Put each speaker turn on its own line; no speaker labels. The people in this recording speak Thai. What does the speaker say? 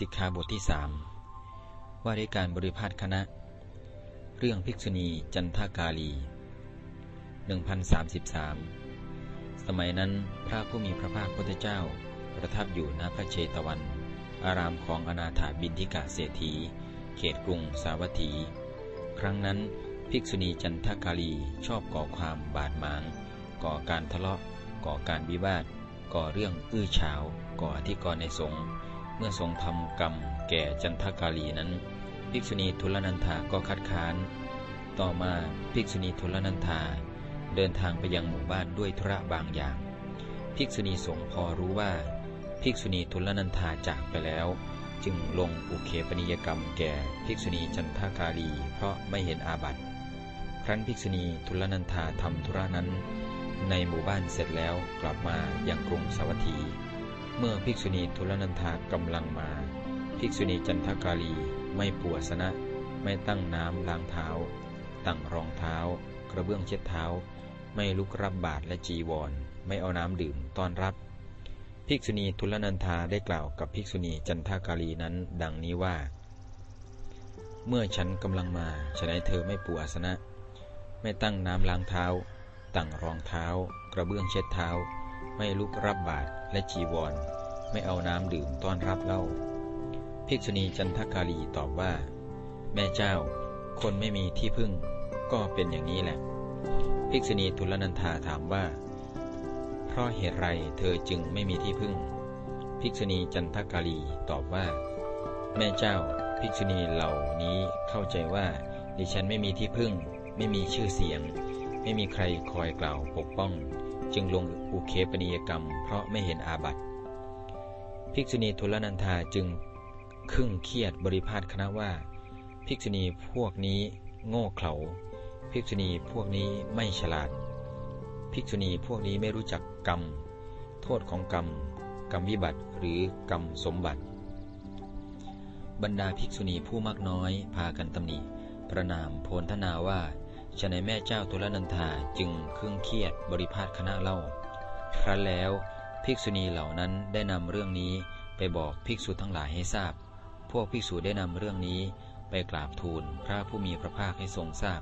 สิกขาบทที่สามว่าด้วยการบริพาทคณะ เรื่องภิกษุณีจันทากาลี 1033 สมัยนั้นพระผู้มีพระภาคพุทธเจ้า ประทับอยู่ณพระเชตวัน อารามของอนาถาบินทิกาเศรษฐี เขตกรุงสาวัตถี ครั้งนั้นภิกษุณีจันทากาลีชอบก่อความบาดหมาง ก่อการทะเลาะ ก่อการวิวาท ก่อเรื่องอื้อฉาว ก่ออธิกรณ์ในสงฆ์ เมื่อทรงทำกรรมแก่จันทกาลีนั้น ภิกษุณีทุลนันธาก็คัดค้าน ต่อมาภิกษุณีทุลนันธาเดินทางไปยังหมู่บ้านด้วยธุระบางอย่าง ภิกษุณีสงพอรู้ว่า ภิกษุณีทุลนันธาจากไปแล้ว จึงลงอุเคปนิยกรรมแก่ภิกษุณีจันทกาลี เพราะไม่เห็นอาบัติ ครั้นภิกษุณีทุลนันธาทำธุระนั้น ในหมู่บ้านเสร็จแล้วกลับมายังกรุงสาวัตถี เมื่อภิกษุณีทุลนันทากำลังมา ภิกษุณีจันทกาลีไม่ปวสนะ ไม่ตั้งน้ำล้างเท้า ตั้งรองเท้า กระเบื้องเช็ดเท้า ไม่ลุกรับบาตรและจีวร ไม่เอาน้ำดื่มต้อนรับ ภิกษุณีทุลนันทาได้กล่าวกับภิกษุณีจันทกาลีนั้น ดังนี้ว่า เมื่อฉันกำลังมาฉนัยเธอไม่ปูอาสนะ ไม่ตั้งน้ำล้างเท้า ตั้งรองเท้า กระเบื้องเช็ดเท้า ไม่ลุกรับบาตรและจีวร ไม่เอาน้ำดื่มต้อนรับเล่า ภิกษุณีจันทกาลีตอบว่า แม่เจ้า คนไม่มีที่พึ่ง ก็เป็นอย่างนี้แหละ ภิกษุณีทุลนันธาถามว่า เพราะเหตุไรเธอจึงไม่มีที่พึ่ง ภิกษุณีจันทกาลีตอบว่า แม่เจ้า ภิกษุณีเหล่านี้เข้าใจว่าดิฉันไม่มีที่พึ่ง ไม่มีชื่อเสียง ไม่มีใครคอยกล่าวปกป้อง จึงลงอุเคปนิยกรรม เพราะไม่เห็นอาบัติ ภิกษุณีทุลนันธาจึงครึ่งเครียดบริพาทคณะว่า ภิกษุณีพวกนี้โง่เขลาภิกษุณีพวกนี้ไม่ฉลาด ภิกษุณีพวกนี้ไม่รู้จักกรรม โทษของกรรม กรรมวิบัติหรือกรรมสมบัติ บรรดาภิกษุณีผู้มากน้อยพากันตำหนิประนามโพลธนาว่า ฉนัยแม่เจ้าตุลนันธาจึงเครื่องเครียดบริพาทคณะเล่า ครั้นแล้วภิกษุณีเหล่านั้นได้นำเรื่องนี้ไปบอกภิกษุทั้งหลายให้ทราบ พวกภิกษุได้นำเรื่องนี้ไปกราบทูลพระผู้มีพระภาคให้ทรงทราบ